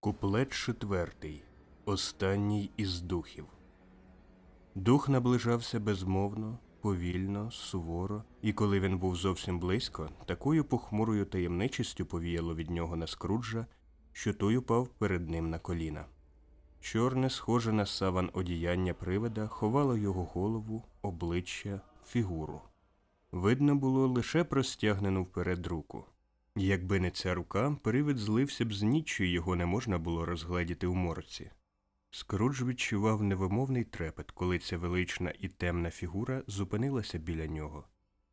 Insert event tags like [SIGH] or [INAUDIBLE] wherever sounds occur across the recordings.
Куплет четвертий. Останній із духів. Дух наближався безмовно, повільно, суворо, і коли він був зовсім близько, такою похмурою таємничістю повіяло від нього на скруджа, що той упав перед ним на коліна. Чорне, схоже на саван одіяння привида, ховало його голову, обличчя, фігуру. Видно було лише простягнену вперед руку. Якби не ця рука, привид злився б з ніччю, його не можна було розгледіти у морці. Скрудж відчував невимовний трепет, коли ця велична і темна фігура зупинилася біля нього.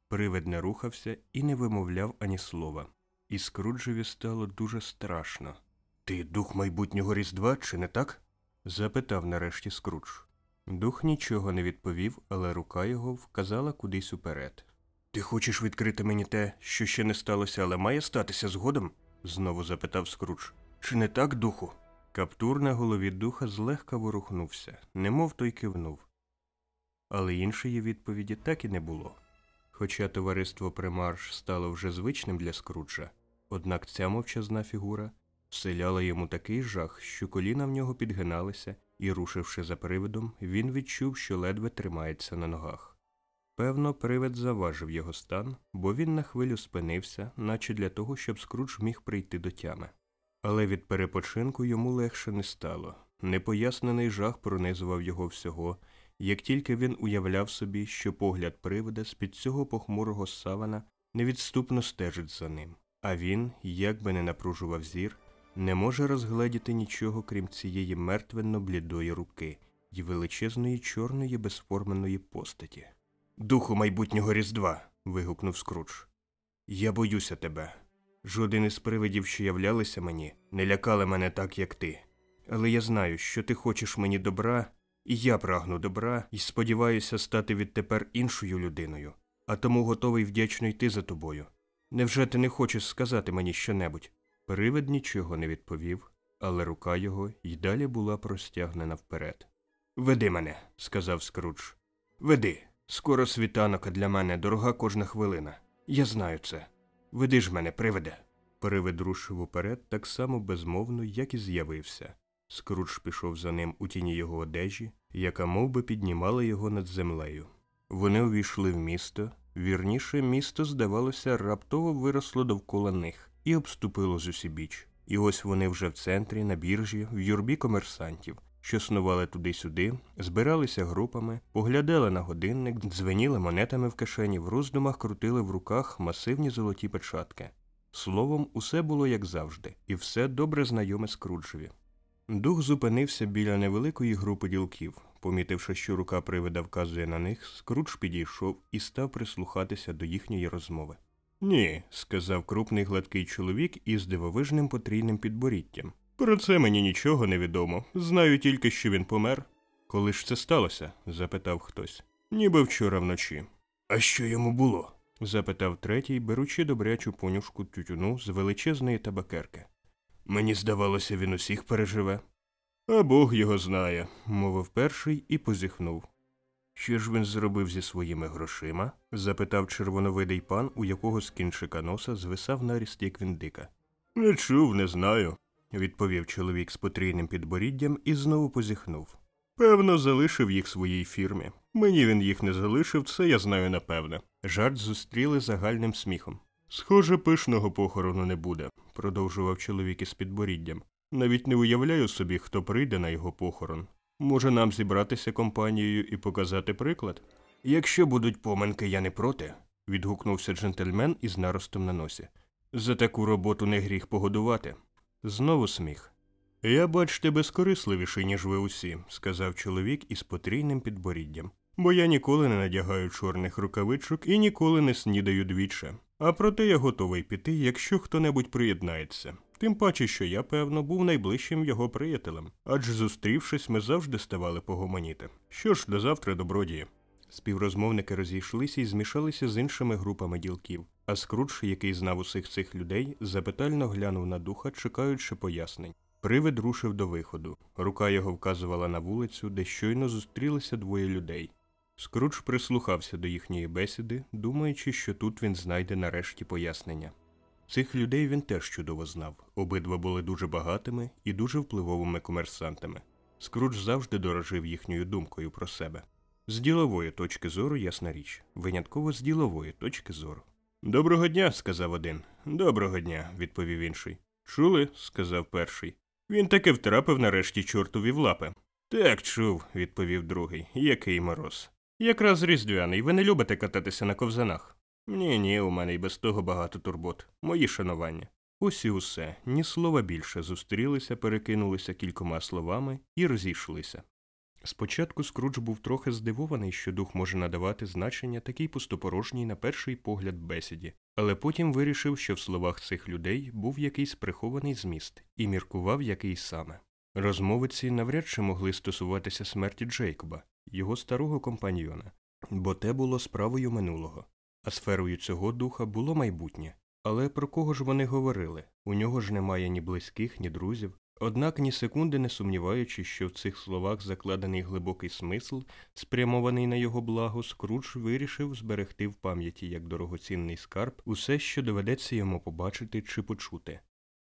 Привид не рухався і не вимовляв ані слова, і Скруджеві стало дуже страшно. Ти дух майбутнього Різдва, чи не так? запитав нарешті Скрудж. Дух нічого не відповів, але рука його вказала кудись уперед. Ти хочеш відкрити мені те, що ще не сталося, але має статися згодом? знову запитав Скрудж. Чи не так, духу? Каптур на голові духа злегка ворухнувся, немов той кивнув. Але іншої відповіді так і не було. Хоча товариство Примарш стало вже звичним для Скруджа, однак ця мовчазна фігура вселяла йому такий жах, що коліна в нього підгиналися, і, рушивши за привидом, він відчув, що ледве тримається на ногах. Певно, привид заважив його стан, бо він на хвилю спинився, наче для того, щоб Скрудж міг прийти до тями. Але від перепочинку йому легше не стало. Непояснений жах пронизував його всього, як тільки він уявляв собі, що погляд привида з під цього похмурого савана невідступно стежить за ним, а він, як би не напружував зір, не може розгледіти нічого, крім цієї мертвенно блідої руки й величезної чорної безформеної постаті. Духу майбутнього Різдва. вигукнув Скрудж. Я боюся тебе. Жоден із привидів, що являлися мені, не лякали мене так, як ти. Але я знаю, що ти хочеш мені добра, і я прагну добра, і сподіваюся стати відтепер іншою людиною, а тому готовий вдячно йти за тобою. Невже ти не хочеш сказати мені щонебудь? Привид нічого не відповів, але рука його й далі була простягнена вперед. Веди мене, сказав Скрудж. Веди. Скоро світанок, а для мене дорога кожна хвилина. Я знаю це. Веди ж мене, приведе. Привид рушив уперед так само безмовно, як і з'явився. Скрудж пішов за ним у тіні його одежі, яка мов би, піднімала його над землею. Вони увійшли в місто, вірніше, місто, здавалося, раптово виросло довкола них і обступило з усібіч. І ось вони вже в центрі, на біржі, в юрбі комерсантів, що снували туди-сюди, збиралися групами, поглядали на годинник, дзвеніли монетами в кишені, в роздумах крутили в руках масивні золоті печатки. Словом, усе було як завжди, і все добре знайоме Скруджеві. Дух зупинився біля невеликої групи ділків. Помітивши, що рука привида вказує на них, Скрудж підійшов і став прислухатися до їхньої розмови. Ні, сказав крупний гладкий чоловік із дивовижним потрійним підборіттям. Про це мені нічого не відомо. Знаю тільки, що він помер. Коли ж це сталося? запитав хтось. Ніби вчора вночі. А що йому було? запитав третій, беручи добрячу понюшку тютюну з величезної табакерки. Мені здавалося, він усіх переживе. А Бог його знає, мовив перший і позіхнув. Що ж він зробив зі своїми грошима? запитав червоновидий пан, у якого з кінчика носа звисав наріст як віндика. Не чув, не знаю відповів чоловік з потрійним підборіддям і знову позіхнув. Певно, залишив їх своїй фірмі. Мені він їх не залишив, це я знаю напевне. Жарт зустріли загальним сміхом. Схоже, пишного похорону не буде, продовжував чоловік із підборіддям. Навіть не уявляю собі, хто прийде на його похорон. Може, нам зібратися компанією і показати приклад? Якщо будуть поминки, я не проти, відгукнувся джентльмен із наростом на носі. За таку роботу не гріх погодувати. Знову сміх. Я, бачте, безкорисливіший, ніж ви усі, сказав чоловік із потрійним підборіддям. Бо я ніколи не надягаю чорних рукавичок і ніколи не снідаю двічі. А проте я готовий піти, якщо хто небудь приєднається. Тим паче, що я, певно, був найближчим його приятелем, адже зустрівшись, ми завжди ставали погомоніти. Що ж, до завтра, добродії. Співрозмовники розійшлися і змішалися з іншими групами ділків, а Скрудж, який знав усіх цих людей, запитально глянув на духа, чекаючи пояснень. Привид рушив до виходу. Рука його вказувала на вулицю, де щойно зустрілися двоє людей. Скрудж прислухався до їхньої бесіди, думаючи, що тут він знайде нарешті пояснення. Цих людей він теж чудово знав. Обидва були дуже багатими і дуже впливовими комерсантами. Скрудж завжди дорожив їхньою думкою про себе. З ділової точки зору, ясна річ, винятково з ділової точки зору. Доброго дня, сказав один. Доброго дня, відповів інший. Чули? сказав перший. Він таки втрапив нарешті чортові в лапи. Так чув, відповів другий. Який мороз. Якраз різдвяний, ви не любите кататися на ковзанах. Ні, ні, у мене й без того багато турбот. Мої шанування. Ось і усе, ні слова більше зустрілися, перекинулися кількома словами і розійшлися. Спочатку Скрудж був трохи здивований, що дух може надавати значення такій пустопорожній на перший погляд бесіді, але потім вирішив, що в словах цих людей був якийсь прихований зміст і міркував який саме. Розмовиці навряд чи могли стосуватися смерті Джейкоба, його старого компаньйона, бо те було справою минулого, а сферою цього духа було майбутнє. Але про кого ж вони говорили? У нього ж немає ні близьких, ні друзів, Однак ні секунди не сумніваючись, що в цих словах закладений глибокий смисл, спрямований на його благо, Скрудж вирішив зберегти в пам'яті як дорогоцінний скарб усе, що доведеться йому побачити чи почути,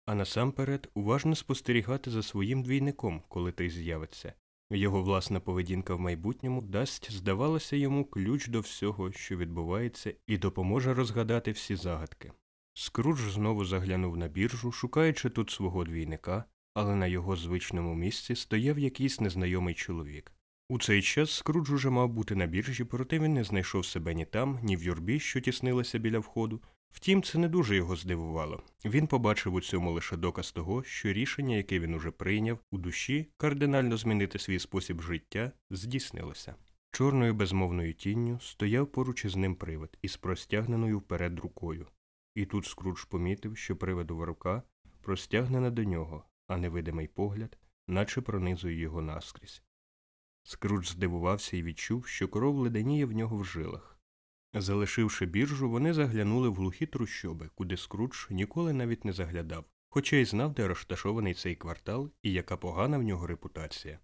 а насамперед уважно спостерігати за своїм двійником, коли той з'явиться. Його власна поведінка в майбутньому дасть, здавалося йому, ключ до всього, що відбувається, і допоможе розгадати всі загадки. Скрудж знову заглянув на біржу, шукаючи тут свого двійника, але на його звичному місці стояв якийсь незнайомий чоловік. У цей час Скрудж уже мав бути на біржі, проте він не знайшов себе ні там, ні в юрбі, що тіснилася біля входу. Втім, це не дуже його здивувало. Він побачив у цьому лише доказ того, що рішення, яке він уже прийняв, у душі кардинально змінити свій спосіб життя, здійснилося. Чорною безмовною тінню стояв поруч із ним привид із простягненою вперед рукою. І тут Скрудж помітив, що привидова рука простягнена до нього, а невидимий погляд, наче пронизує його наскрізь. Скрудж здивувався і відчув, що кров леденіє в нього в жилах. Залишивши біржу, вони заглянули в глухі трущоби, куди Скрудж ніколи навіть не заглядав, хоча й знав, де розташований цей квартал і яка погана в нього репутація.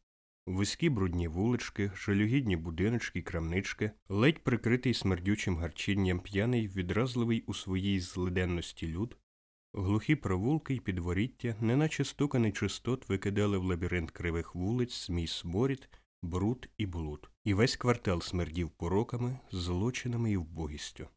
Вузькі брудні вулички, жалюгідні будиночки й крамнички, ледь прикритий смердючим гарчінням п'яний, відразливий у своїй злиденності люд, Глухі провулки й підворіття, неначе стуканий чистот, викидали в лабіринт кривих вулиць, змій сморід, бруд і блуд, і весь квартал смердів пороками, злочинами і вбогістю.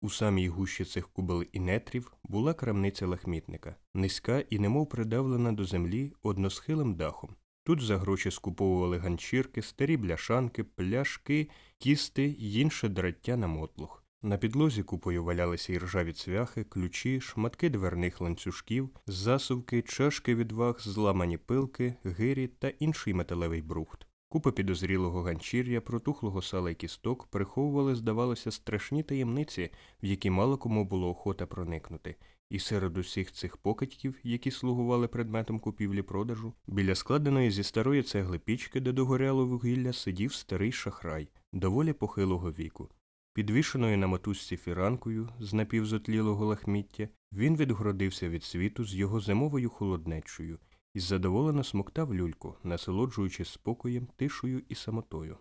У самій гущі цих кубел і нетрів була крамниця лахмітника, низька і немов придавлена до землі односхилим дахом. Тут за гроші скуповували ганчірки, старі бляшанки, пляшки, кісти й інше драття на мотлух. На підлозі купою валялися і ржаві цвяхи, ключі, шматки дверних ланцюжків, засувки, чашки від ваг, зламані пилки, гирі та інший металевий брухт. Купа підозрілого ганчір'я, протухлого сала й кісток приховували, здавалося, страшні таємниці, в які мало кому було охота проникнути, і серед усіх цих покидьків, які слугували предметом купівлі продажу, біля складеної зі старої цегли пічки, де догоряло вугілля, сидів старий шахрай, доволі похилого віку. Підвішеною на мотузці фіранкою з напівзотлілого лахміття, він відгородився від світу з його зимовою холоднечою і задоволено смоктав люльку, насолоджуючись спокоєм, тишою і самотою.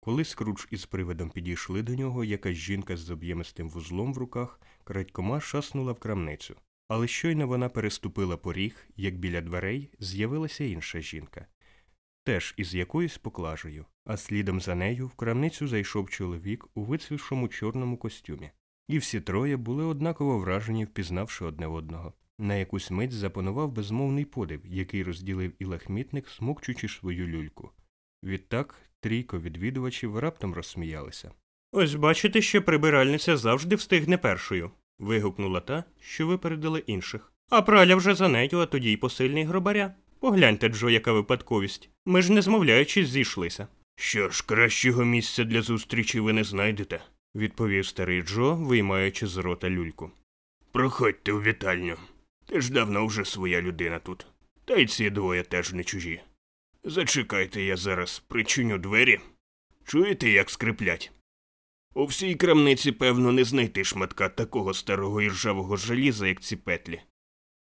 Коли Скрудж із привидом підійшли до нього, якась жінка з об'ємистим вузлом в руках крадькома шаснула в крамницю. Але щойно вона переступила поріг, як біля дверей з'явилася інша жінка, теж із якоюсь поклажею, а слідом за нею в крамницю зайшов чоловік у вицвівшому чорному костюмі. І всі троє були однаково вражені, впізнавши одне одного. На якусь мить запанував безмовний подив, який розділив і лахмітник, смокчучи свою люльку. Відтак трійко відвідувачів раптом розсміялися. Ось бачите, що прибиральниця завжди встигне першою. вигукнула та, що випередили інших. А праля вже за нею, а тоді й посильний гробаря. Погляньте, Джо, яка випадковість. Ми ж не змовляючись зійшлися. Що ж, кращого місця для зустрічі ви не знайдете, відповів старий Джо, виймаючи з рота люльку. Проходьте у вітальню. Ти ж давно вже своя людина тут. Та й ці двоє теж не чужі. Зачекайте, я зараз причиню двері. Чуєте, як скриплять? У всій крамниці, певно, не знайти шматка такого старого і ржавого желіза, як ці петлі.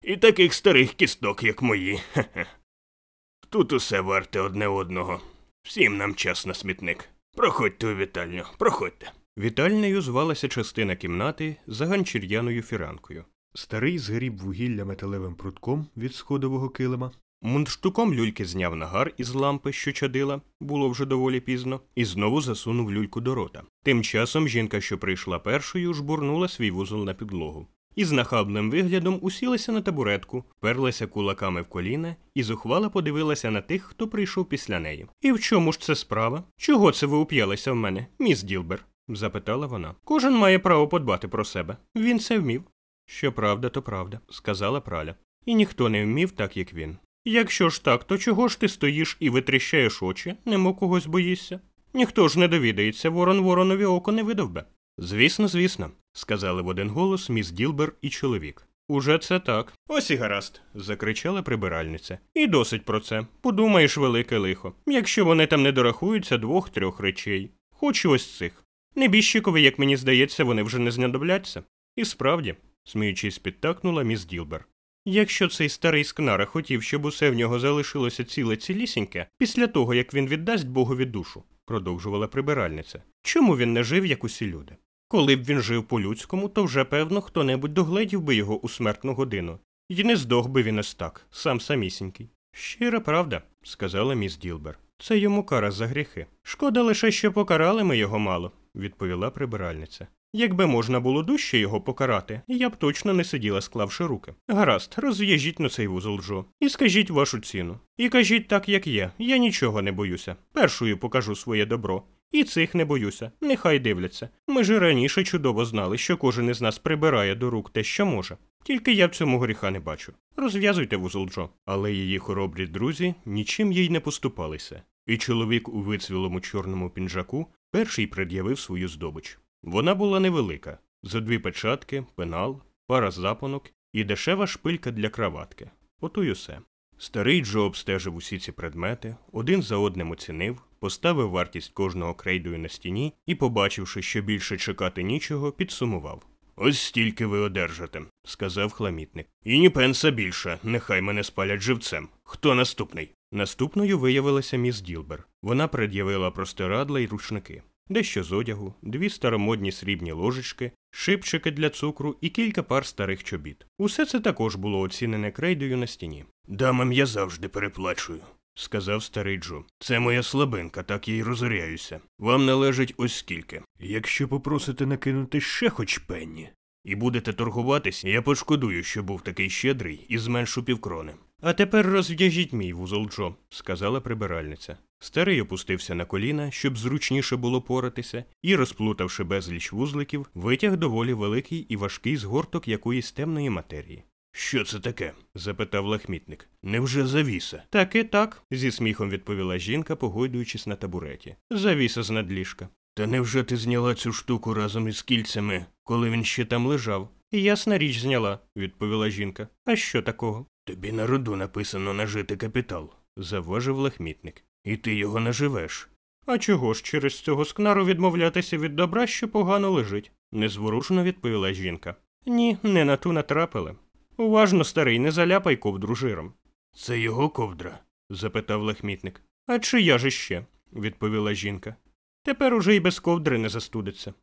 І таких старих кісток, як мої. Хе-хе. [LAUGHS] Тут усе варте одне одного. Всім нам час на смітник. Проходьте у вітальню, проходьте. Вітальнею звалася частина кімнати за ганчір'яною фіранкою. Старий згріб вугілля металевим прутком від сходового килима, Мундштуком люльки зняв нагар із лампи, що чадила, було вже доволі пізно, і знову засунув люльку до рота. Тим часом жінка, що прийшла першою, жбурнула свій вузол на підлогу. І з нахабним виглядом усілася на табуретку, перлася кулаками в коліна і зухвало подивилася на тих, хто прийшов після неї. І в чому ж це справа? Чого це ви уп'ялися в мене, міс Ділбер? запитала вона. Кожен має право подбати про себе. Він це вмів. Що правда, то правда, сказала праля. І ніхто не вмів так, як він. Якщо ж так, то чого ж ти стоїш і витріщаєш очі, немо когось боїшся? Ніхто ж не довідається, ворон воронові око не видовбе. Звісно, звісно, сказали в один голос міс Ділбер і чоловік. Уже це так. Ось і гаразд, закричала прибиральниця. І досить про це. Подумаєш, велике лихо, якщо вони там не дорахуються двох-трьох речей. Хоч ось цих. Небіжчикові, як мені здається, вони вже не знадобляться. І справді, сміючись, підтакнула міс Ділбер. Якщо цей старий скнара хотів, щоб усе в нього залишилося ціле цілісіньке, після того як він віддасть Богові душу, продовжувала прибиральниця, чому він не жив, як усі люди? Коли б він жив по-людському, то вже певно хто небудь догледів би його у смертну годину, І не здох би він ось так, сам самісінький. Щира правда, сказала міс Ділбер. Це йому кара за гріхи. Шкода лише, що покарали ми його мало, відповіла прибиральниця. Якби можна було дужче його покарати, я б точно не сиділа, склавши руки. Гаразд, розв'яжіть на цей вузол Джо. І скажіть вашу ціну. І кажіть так, як є. Я нічого не боюся. Першою покажу своє добро. І цих не боюся, нехай дивляться. Ми ж раніше чудово знали, що кожен із нас прибирає до рук те, що може. Тільки я в цьому гріха не бачу. Розв'язуйте вузол Джо. Але її хоробрі друзі нічим їй не поступалися. І чоловік у вицвілому чорному пінжаку перший пред'явив свою здобич. Вона була невелика за дві печатки, пенал, пара запонок і дешева шпилька для краватки. Ото й усе. Старий Джо обстежив усі ці предмети, один за одним оцінив, поставив вартість кожного крейдою на стіні і, побачивши, що більше чекати нічого, підсумував. Ось стільки ви одержите, сказав хламітник. І ні пенса більше, нехай мене спалять живцем. Хто наступний? Наступною виявилася міс Ділбер. Вона пред'явила простирадла й рушники дещо з одягу, дві старомодні срібні ложечки, шипчики для цукру і кілька пар старих чобіт. Усе це також було оцінене крейдою на стіні. Дамам я завжди переплачую, сказав старий Джо. Це моя слабинка, так я й розоряюся. Вам належить ось скільки. Якщо попросите накинути ще хоч пенні. І будете торгуватись, я пошкодую, що був такий щедрий і зменшу півкрони. А тепер розв'яжіть мій вузол Джо, сказала прибиральниця. Старий опустився на коліна, щоб зручніше було поратися, і, розплутавши безліч вузликів, витяг доволі великий і важкий згорток якоїсь темної матерії. Що це таке? запитав лахмітник. Невже завіса? Так і так, зі сміхом відповіла жінка, погойдуючись на табуреті. Завіса з надліжка. Та невже ти зняла цю штуку разом із кільцями, коли він ще там лежав? Ясна річ зняла, відповіла жінка. А що такого? Тобі на роду написано нажити капітал, завважив лахмітник. І ти його наживеш. А чого ж через цього скнару відмовлятися від добра, що погано лежить? незворушно відповіла жінка. Ні, не на ту натрапили. Уважно, старий, не заляпай ковдру жиром. Це його ковдра? запитав лахмітник. А чия ж іще? відповіла жінка. Тепер уже й без ковдри не застудиться.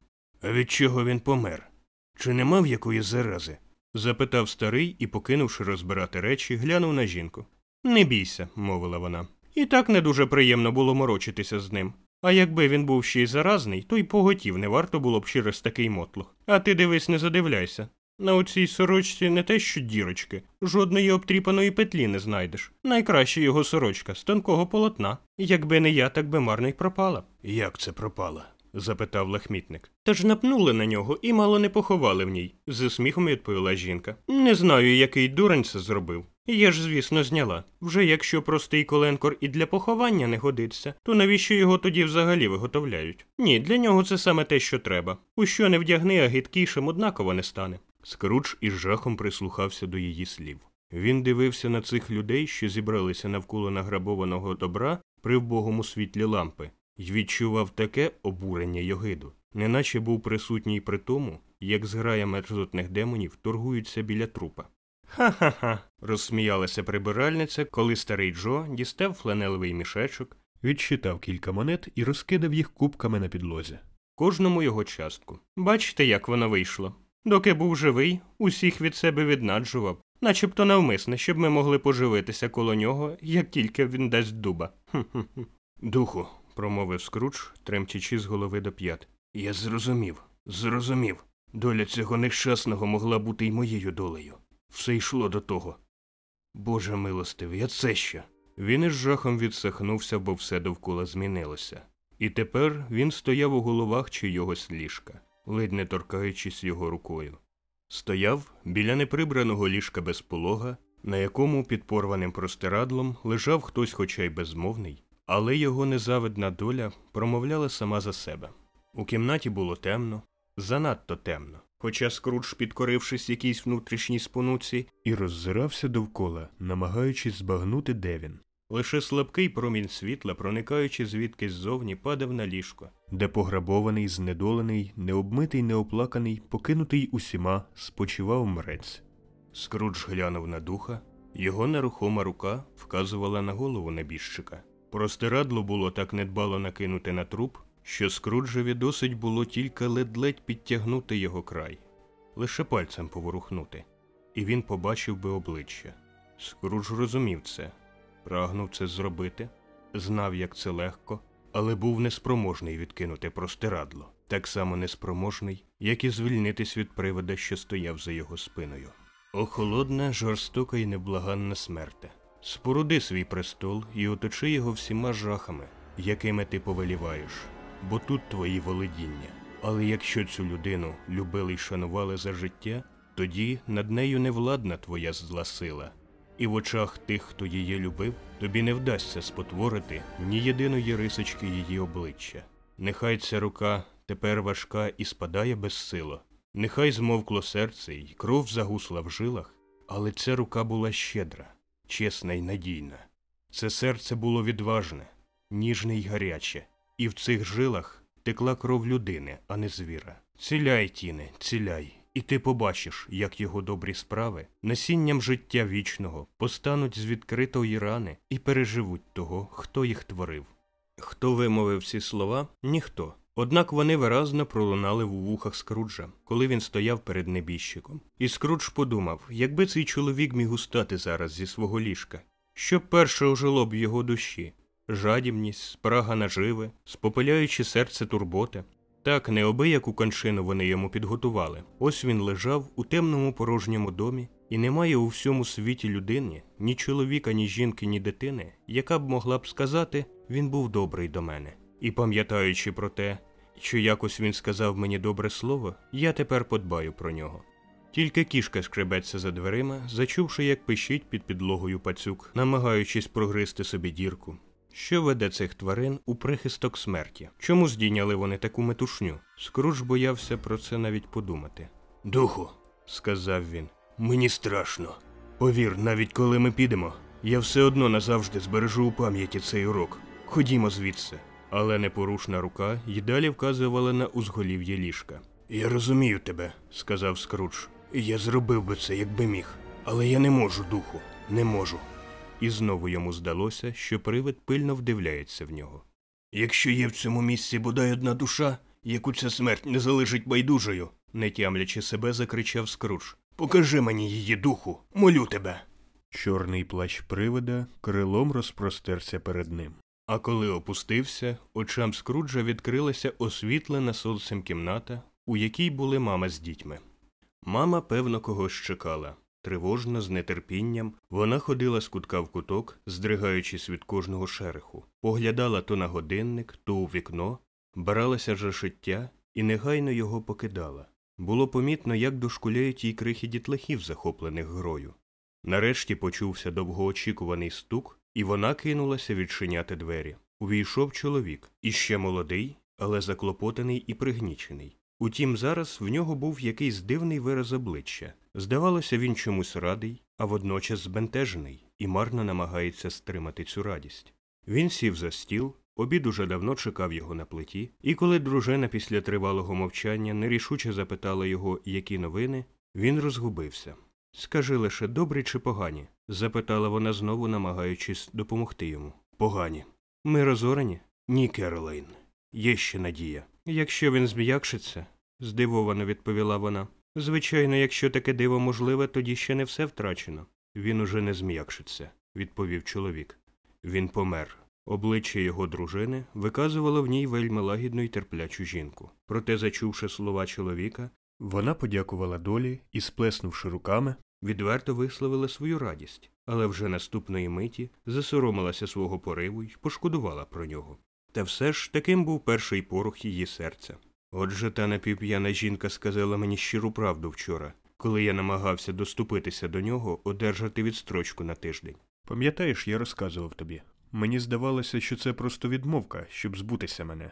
А від чого він помер? Чи не мав якої зарази? запитав старий і, покинувши розбирати речі, глянув на жінку. Не бійся, мовила вона. І так не дуже приємно було морочитися з ним. А якби він був ще й заразний, то й поготів не варто було б через такий мотлох. А ти дивись, не задивляйся. На оцій сорочці не те, що дірочки, жодної обтріпаної петлі не знайдеш. Найкраща його сорочка з тонкого полотна. Якби не я, так би марно й пропала. Як це пропала? запитав лахмітник. Та ж напнули на нього і мало не поховали в ній, з сміхом відповіла жінка. Не знаю, який дурень це зробив. Я ж, звісно, зняла. Вже якщо простий коленкор і для поховання не годиться, то навіщо його тоді взагалі виготовляють? Ні, для нього це саме те, що треба. У що не вдягни, а гидкішим однаково не стане. Скрудж із жахом прислухався до її слів. Він дивився на цих людей, що зібралися навколо награбованого добра при вбогому світлі лампи, і відчував таке обурення Йогиду, неначе був присутній при тому, як зграя мерзотних демонів торгуються біля трупа. Ха ха ха. розсміялася прибиральниця, коли старий Джо дістав фланелевий мішечок, відчитав кілька монет і розкидав їх кубками на підлозі. Кожному його частку. Бачите, як воно вийшло. Доки був живий, усіх від себе віднаджував, начебто навмисне, щоб ми могли поживитися коло нього, як тільки він дасть дуба. Духу, промовив Скрудж, тремтячи з голови до п'ят. Я зрозумів, зрозумів. Доля цього нещасного могла бути й моєю долею. Все йшло до того. Боже милостивий, а це що? Він із жахом відсахнувся, бо все довкола змінилося. І тепер він стояв у головах чийогось ліжка, ледь не торкаючись його рукою. Стояв біля неприбраного ліжка без полога, на якому під порваним простирадлом лежав хтось, хоча й безмовний, але його незавидна доля промовляла сама за себе. У кімнаті було темно, занадто темно, хоча Скрудж, підкорившись якійсь внутрішній спонуці, І роззирався довкола, намагаючись збагнути, де він, лише слабкий промінь світла, проникаючи звідкись ззовні, падав на ліжко. де пограбований, знедолений, необмитий, неоплаканий, покинутий усіма, спочивав мрець. Скрудж глянув на духа, його нерухома рука вказувала на голову небіжчика. Простирадло було так недбало накинуте на труп, що Скруджеві досить було тільки ледь-ледь підтягнути його край, лише пальцем поворухнути, і він побачив би обличчя. Скрудж розумів це, прагнув це зробити, знав, як це легко, але був неспроможний відкинути простирадло, так само неспроможний, як і звільнитись від привода, що стояв за його спиною. О, холодна, жорстока і неблаганна смерте. Споруди свій престол і оточи його всіма жахами, якими ти повеліваєш, бо тут твої володіння. Але якщо цю людину любили й шанували за життя, тоді над нею не владна твоя зла сила. І в очах тих, хто її любив, тобі не вдасться спотворити ні єдиної рисочки її обличчя. Нехай ця рука тепер важка і спадає безсило, нехай змовкло серце й кров загусла в жилах, але ця рука була щедра, чесна й надійна. Це серце було відважне, ніжне й гаряче, і в цих жилах текла кров людини, а не звіра. Ціляй, тіне, ціляй, і ти побачиш, як його добрі справи насінням життя вічного постануть з відкритої рани і переживуть того, хто їх творив. Хто вимовив ці слова? Ніхто. Однак вони виразно пролунали в вухах Скруджа, коли він стояв перед небіжчиком. І Скрудж подумав, якби цей чоловік міг устати зараз зі свого ліжка, що перше ожило б його душі жадібність, спрага наживи, спопиляючи серце турботи. Так, необияку кончину вони йому підготували. Ось він лежав у темному порожньому домі, і немає у всьому світі людини, ні чоловіка, ні жінки, ні дитини, яка б могла б сказати, він був добрий до мене. І пам'ятаючи про те, що якось він сказав мені добре слово, я тепер подбаю про нього. Тільки кішка шкребеться за дверима, зачувши, як пищить під підлогою пацюк, намагаючись прогризти собі дірку. Що веде цих тварин у прихисток смерті? Чому здійняли вони таку метушню? Скрудж боявся про це навіть подумати. Духу, сказав він, мені страшно. Повір, навіть коли ми підемо, я все одно назавжди збережу у пам'яті цей урок. Ходімо звідси. Але непорушна рука й далі вказувала на узголів'я ліжка. Я розумію тебе, сказав Скрудж. Я зробив би це, якби міг. Але я не можу, духу, не можу. І знову йому здалося, що привид пильно вдивляється в нього. Якщо є в цьому місці бодай одна душа, яку ця смерть не залишить байдужою, не тямлячи себе, закричав Скрудж. Покажи мені її духу, молю тебе. Чорний плащ привида крилом розпростерся перед ним. А коли опустився, очам Скруджа відкрилася освітлена сонцем кімната, у якій були мама з дітьми. Мама, певно, когось чекала. Тривожно, з нетерпінням, вона ходила з кутка в куток, здригаючись від кожного шереху, поглядала то на годинник, то у вікно, баралася за шиття і негайно його покидала. Було помітно, як дошкуляють їй крихи дітлахів, захоплених грою. Нарешті почувся довгоочікуваний стук, і вона кинулася відчиняти двері. Увійшов чоловік, іще молодий, але заклопотаний і пригнічений. Утім, зараз в нього був якийсь дивний вираз обличчя. Здавалося, він чомусь радий, а водночас збентежений, і марно намагається стримати цю радість. Він сів за стіл, обід уже давно чекав його на плиті, і коли дружина після тривалого мовчання нерішуче запитала його, які новини, він розгубився. Скажи лише добрі чи погані? запитала вона знову, намагаючись допомогти йому. Погані. Ми розорені? Ні, Керолейн. Є ще надія. Якщо він зм'якшиться, здивовано відповіла вона, Звичайно, якщо таке диво можливе, тоді ще не все втрачено. Він уже не зм'якшиться, відповів чоловік. Він помер. Обличчя його дружини виказувало в ній вельми лагідну й терплячу жінку. Проте, зачувши слова чоловіка, Вона подякувала долі і, сплеснувши руками, відверто висловила свою радість, але вже наступної миті засоромилася свого пориву й пошкодувала про нього. Та все ж таким був перший порох її серця. Отже, та напівп'яна жінка сказала мені щиру правду вчора, коли я намагався доступитися до нього, одержати відстрочку на тиждень. пам'ятаєш, я розказував тобі. Мені здавалося, що це просто відмовка, щоб збутися мене.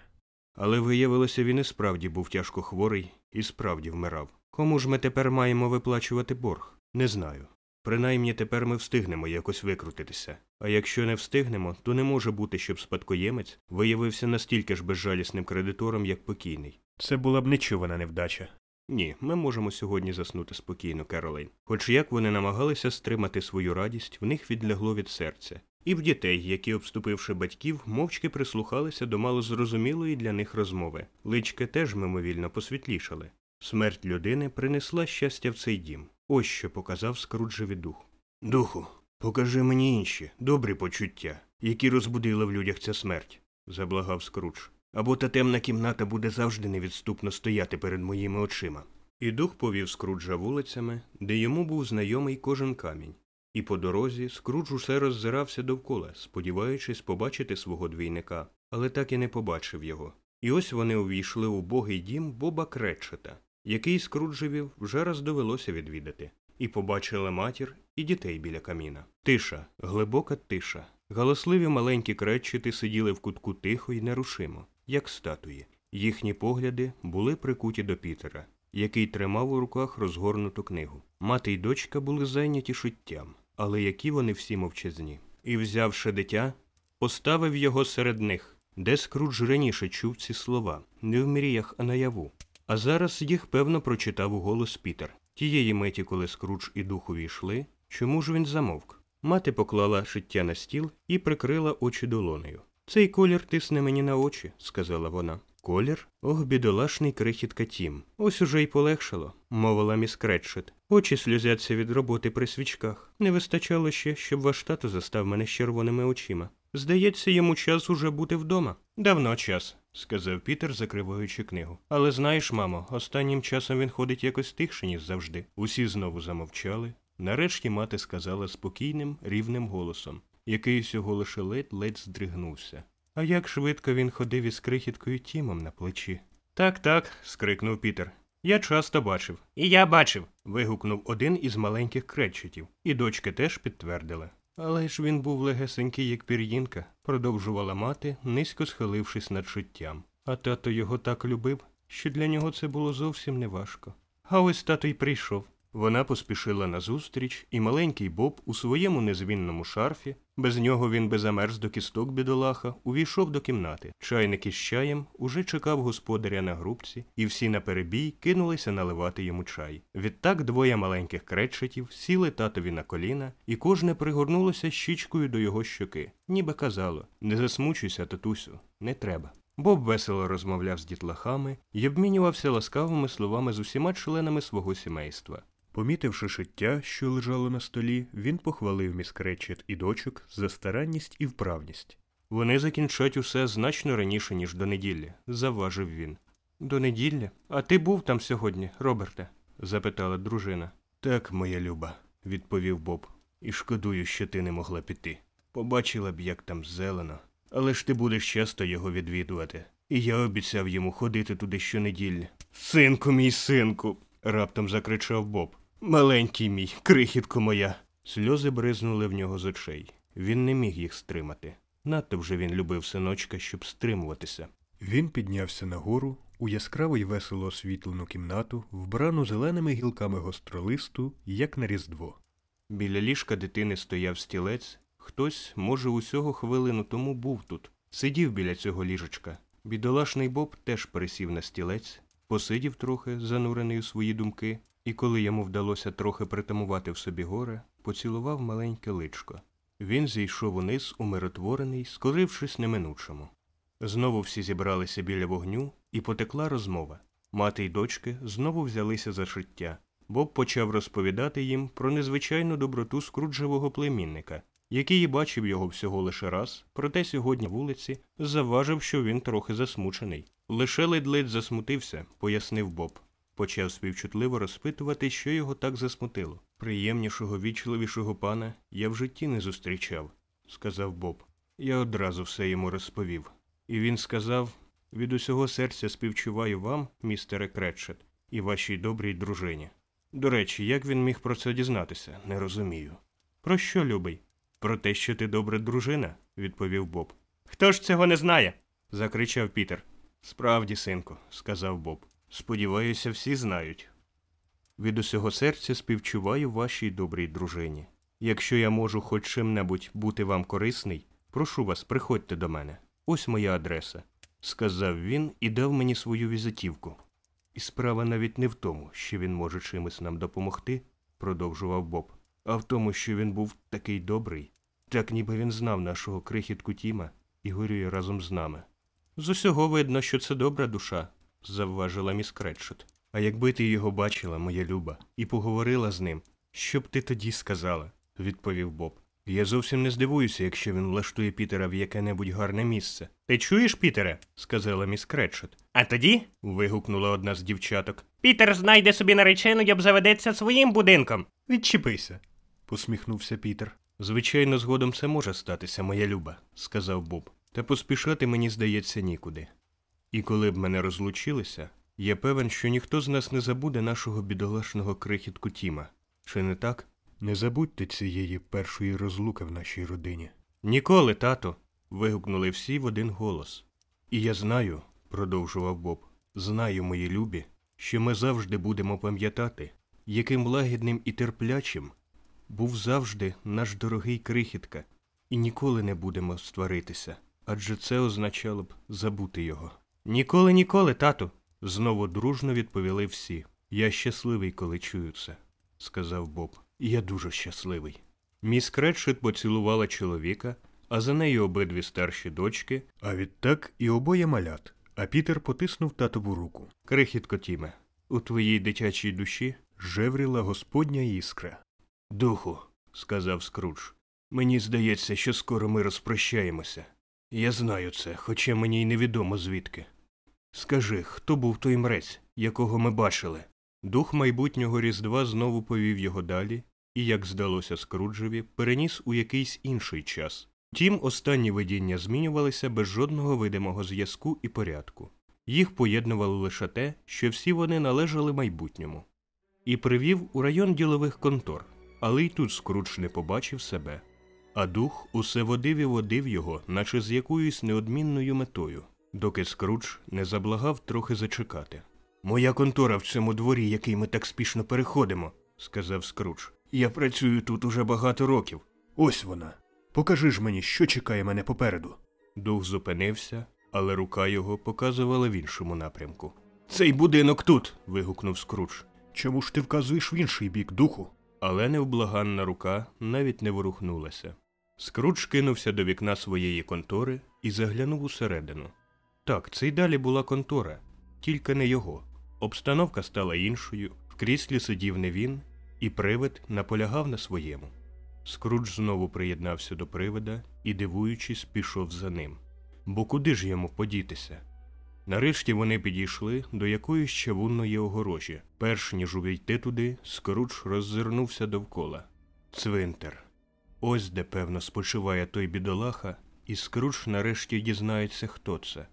Але виявилося, він і справді був тяжко хворий і справді вмирав. Кому ж ми тепер маємо виплачувати борг? Не знаю. Принаймні тепер ми встигнемо якось викрутитися. А якщо не встигнемо, то не може бути, щоб спадкоємець виявився настільки ж безжалісним кредитором, як покійний. Це була б нечувана невдача. Ні, ми можемо сьогодні заснути спокійно, Керолейн. Хоч як вони намагалися стримати свою радість, в них відлягло від серця. І в дітей, які, обступивши батьків, мовчки прислухалися до малозрозумілої для них розмови. Лички теж мимовільно посвітлішали. Смерть людини принесла щастя в цей дім. Ось що показав Скруджеві дух. Духу, покажи мені інші, добрі почуття, які розбудила в людях ця смерть, заблагав Скрудж. Або та темна кімната буде завжди невідступно стояти перед моїми очима. І дух повів Скруджа вулицями, де йому був знайомий кожен камінь. І по дорозі Скрудж усе роззирався довкола, сподіваючись побачити свого двійника, але так і не побачив його. І ось вони увійшли у богий дім Боба Кретчета, який Скруджеві вже раз довелося відвідати, і побачили матір і дітей біля каміна. Тиша, глибока тиша. Галасливі маленькі кретчити сиділи в кутку тихо й нерушимо, як статуї. Їхні погляди були прикуті до Пітера, який тримав у руках розгорнуту книгу. Мати й дочка були зайняті шиттям, але які вони всі мовчазні. І, взявши дитя, поставив його серед них, де Скрудж раніше чув ці слова, не в мріях, а наяву. А зараз їх, певно, прочитав у голос Пітер. Тієї миті, коли Скрудж і дух увійшли, чому ж він замовк? Мати поклала шиття на стіл і прикрила очі долонею. Цей колір тисне мені на очі, сказала вона. Колір? Ох, бідолашний крихітка Тім. Ось уже й полегшало, мовила міс Кретчет. Очі сльозяться від роботи при свічках. Не вистачало ще, щоб ваш тато застав мене з червоними очима. Здається, йому час уже бути вдома. Давно час, сказав Пітер, закриваючи книгу. Але знаєш, мамо, останнім часом він ходить якось тихше, ніж завжди. Усі знову замовчали. Нарешті мати сказала спокійним, рівним голосом, який усього лише ледь-ледь здригнувся. А як швидко він ходив із крихіткою Тімом на плечі. Так, так, скрикнув Пітер. Я часто бачив. І я бачив. вигукнув один із маленьких кретчетів, і дочки теж підтвердили. Але ж він був легесенький, як пір'їнка, продовжувала мати, низько схилившись над шиттям. А тато його так любив, що для нього це було зовсім неважко. А ось тато й прийшов. Вона поспішила назустріч, і маленький Боб у своєму незвінному шарфі, без нього він би замерз до кісток бідолаха, увійшов до кімнати. Чайник із чаєм уже чекав господаря на грубці, і всі наперебій кинулися наливати йому чай. Відтак двоє маленьких кречетів сіли татові на коліна, і кожне пригорнулося щічкою до його щоки, ніби казало Не засмучуйся, татусю, не треба. Боб весело розмовляв з дітлахами і обмінювався ласкавими словами з усіма членами свого сімейства. Помітивши шиття, що лежало на столі, він похвалив міс Кречет і дочок за старанність і вправність. Вони закінчать усе значно раніше, ніж до неділі, завважив він. До неділі? А ти був там сьогодні, Роберте? запитала дружина. Так, моя люба, відповів Боб. І шкодую, що ти не могла піти. Побачила б, як там зелено. Але ж ти будеш часто його відвідувати. І я обіцяв йому ходити туди щонеділі. Синку, мій синку. раптом закричав Боб. Маленький мій, крихітко моя. Сльози бризнули в нього з очей. Він не міг їх стримати. Надто вже він любив синочка, щоб стримуватися. Він піднявся нагору у яскраво й весело освітлену кімнату, вбрану зеленими гілками гостролисту, як на різдво. Біля ліжка дитини стояв стілець. Хтось, може, усього хвилину тому був тут, сидів біля цього ліжечка. Бідолашний Боб теж пересів на стілець, посидів трохи, занурений у свої думки, і коли йому вдалося трохи притамувати в собі горе, поцілував маленьке личко. Він зійшов униз, умиротворений, скорившись неминучому. Знову всі зібралися біля вогню, і потекла розмова. Мати й дочки знову взялися за шиття. Боб почав розповідати їм про незвичайну доброту скруджевого племінника, який бачив його всього лише раз, проте сьогодні вулиці завважив, що він трохи засмучений. Лише ледь-ледь засмутився, пояснив Боб. Почав співчутливо розпитувати, що його так засмутило. Приємнішого, вічливішого пана я в житті не зустрічав, сказав Боб. Я одразу все йому розповів. І він сказав від усього серця співчуваю вам, містере Кретчет, і вашій добрій дружині. До речі, як він міг про це дізнатися, не розумію. Про що, любий? Про те, що ти добра дружина, відповів Боб. Хто ж цього не знає? закричав Пітер. Справді, синку, сказав Боб. Сподіваюся, всі знають. Від усього серця співчуваю вашій добрій дружині. Якщо я можу хоч чим-небудь бути вам корисний, прошу вас, приходьте до мене. Ось моя адреса, сказав він і дав мені свою візитівку. І справа навіть не в тому, що він може чимось нам допомогти, продовжував Боб, а в тому, що він був такий добрий, так ніби він знав нашого крихітку Тіма і горює разом з нами. З усього видно, що це добра душа, завважила міс Кретшот. А якби ти його бачила, моя люба, і поговорила з ним, що б ти тоді сказала? відповів Боб. Я зовсім не здивуюся, якщо він влаштує Пітера в яке-небудь гарне місце. Ти чуєш, Пітере? сказала міс Кретшот. А тоді. вигукнула одна з дівчаток. Пітер знайде собі наречену і обзаведеться своїм будинком. Відчепися, посміхнувся Пітер. Звичайно, згодом це може статися, моя люба, сказав Боб. Та поспішати мені здається нікуди. І коли б мене розлучилися, я певен, що ніхто з нас не забуде нашого бідолашного крихітку Тіма. Чи не так? Не забудьте цієї першої розлуки в нашій родині. Ніколи, тато. вигукнули всі в один голос. І я знаю, продовжував Боб, знаю, мої любі, що ми завжди будемо пам'ятати, яким лагідним і терплячим був завжди наш дорогий крихітка, і ніколи не будемо сваритися, адже це означало б забути його. Ніколи, ніколи, тату. знову дружно відповіли всі. Я щасливий, коли чую це, сказав Боб. Я дуже щасливий. Міс Кретшит поцілувала чоловіка, а за нею обидві старші дочки. А відтак і обоє малят, а Пітер потиснув татову руку. Крихітко Тіме, у твоїй дитячій душі Жевріла господня іскра. Духу, сказав Скрудж. Мені здається, що скоро ми розпрощаємося. Я знаю це, хоча мені й невідомо звідки. Скажи, хто був той мрець, якого ми бачили? Дух майбутнього Різдва знову повів його далі і, як здалося Скруджеві, переніс у якийсь інший час. Втім, останні видіння змінювалися без жодного видимого зв'язку і порядку. Їх поєднувало лише те, що всі вони належали майбутньому. І привів у район ділових контор, але й тут Скрудж не побачив себе. А дух усе водив і водив його, наче з якоюсь неодмінною метою, доки Скрудж не заблагав трохи зачекати. Моя контора в цьому дворі, який ми так спішно переходимо, сказав Скрудж. Я працюю тут уже багато років. Ось вона. Покажи ж мені, що чекає мене попереду. Дух зупинився, але рука його показувала в іншому напрямку. Цей будинок тут. вигукнув Скрудж. Чому ж ти вказуєш в інший бік духу? Але невблаганна рука навіть не ворухнулася. Скрудж кинувся до вікна своєї контори і заглянув усередину. Так, це й далі була контора, тільки не його. Обстановка стала іншою, в кріслі сидів не він, і привид наполягав на своєму. Скрудж знову приєднався до привида і, дивуючись, пішов за ним. Бо куди ж йому подітися? Нарешті вони підійшли до якоїсь чавунної огорожі. Перш ніж увійти туди, Скрудж роззирнувся довкола. Цвинтар. Ось де, певно, спочиває той бідолаха, і Скрудж нарешті дізнається, хто це.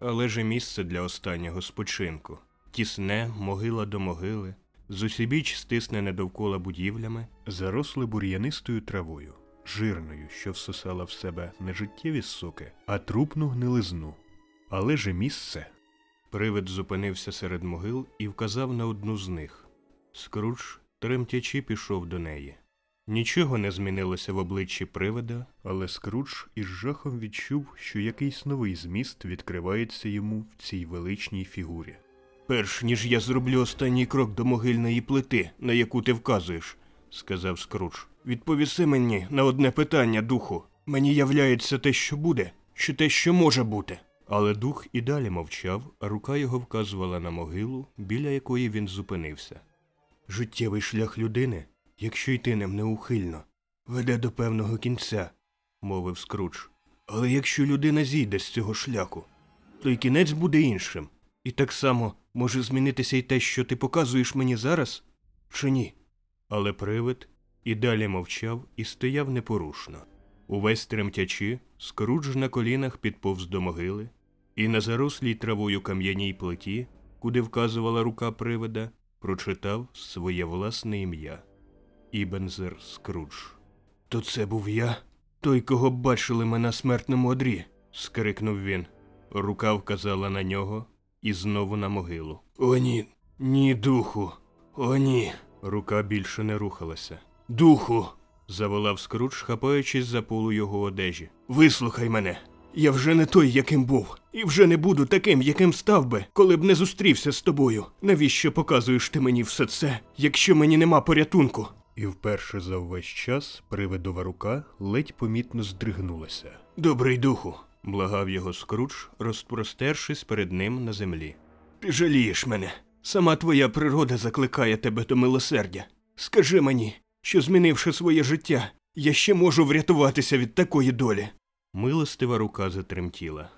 Але ж і місце для останнього спочинку тісне, могила до могили, зусібіч стиснене довкола будівлями, Заросли бур'янистою травою, жирною, що всосала в себе не життєві соки, а трупну гнилизну. Але же місце Привид зупинився серед могил і вказав на одну з них. Скрудж, тремтячи, пішов до неї. Нічого не змінилося в обличчі привида, Але Скрудж із жахом відчув, що якийсь новий зміст відкривається йому в цій величній фігурі. перш ніж я зроблю останній крок до могильної плити, на яку ти вказуєш, сказав Скрудж. Відповіси мені на одне питання, духу. Мені являється те, що буде, чи те, що може бути. Але дух і далі мовчав, а рука його вказувала на могилу, біля якої він зупинився. Життєвий шлях людини, якщо йти ним неухильно, веде до певного кінця, мовив Скрудж. Але якщо людина зійде з цього шляху, то й кінець буде іншим. І так само може змінитися й те, що ти показуєш мені зараз, чи ні? Але привид і далі мовчав і стояв непорушно. Увесь тремтячи, Скрудж на колінах підповз до могили, і на зарослій травою кам'яній плиті, куди вказувала рука привида, прочитав своє власне ім'я Ібензер Скрудж. То це був я, той, кого бачили ми на смертному одрі, скрикнув він. Рука вказала на нього і знову на могилу. О, ні, ні, духу, о, ні. Рука більше не рухалася. Духу. Заволав Скрудж, хапаючись за полу його одежі. Вислухай мене. Я вже не той, яким був, і вже не буду таким, яким став би, коли б не зустрівся з тобою. Навіщо показуєш ти мені все це, якщо мені нема порятунку? І вперше за увесь час привидова рука ледь помітно здригнулася. Добрий духу, благав його Скрудж, розпростершись перед ним на землі. Ти жалієш мене. Сама твоя природа закликає тебе до милосердя. Скажи мені, що, змінивши своє життя, я ще можу врятуватися від такої долі. Милостива рука затремтіла.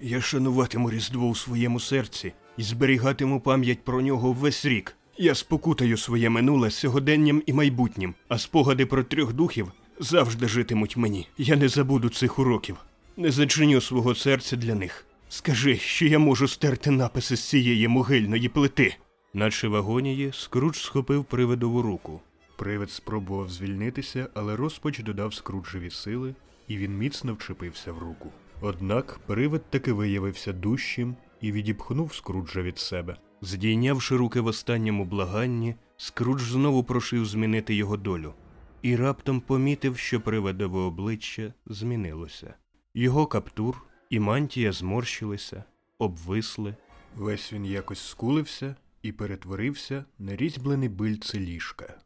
Я шануватиму Різдво у своєму серці і зберігатиму пам'ять про нього весь рік. Я спокутаю своє минуле сьогоденням і майбутнім, а спогади про трьох духів завжди житимуть мені. Я не забуду цих уроків, не зачиню свого серця для них. Скажи, що я можу стерти написи з цієї могильної плити. Наче в агонії, Скрудж схопив привидову руку. Привид спробував звільнитися, але розпач додав Скруджеві сили, і він міцно вчепився в руку. Однак привид таки виявився дужчим і відіпхнув Скруджа від себе. Здійнявши руки в останньому благанні, Скрудж знову прошив змінити його долю, і раптом помітив, що привидове обличчя змінилося. Його каптур і мантія зморщилися, обвисли. Весь він якось скулився і перетворився на різьблений бильце ліжка.